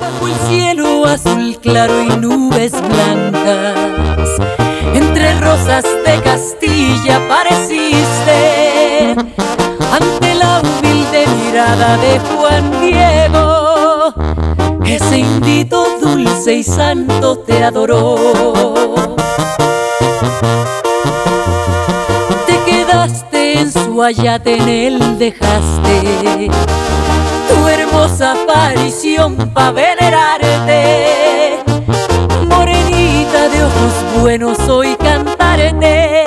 Bajo el cielo azul claro y nubes blancas, entre rosas de Castilla apareciste, ante la humilde mirada de Juan Diego, ese indito dulce y santo te adoró. Te quedaste en su ayate, en él dejaste. Tu aparición pa' venerarte. Morenita de ojos buenos hoy cantarte,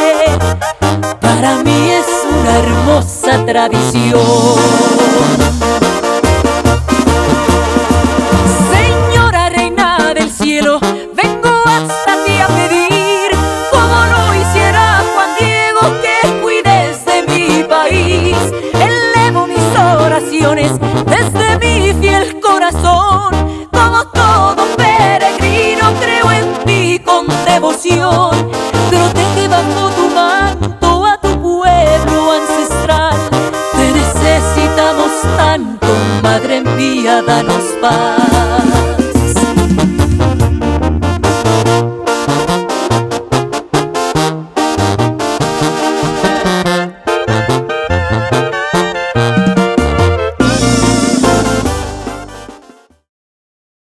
para mí es una hermosa tradición. Señora tanto, Madre mía, danos paz.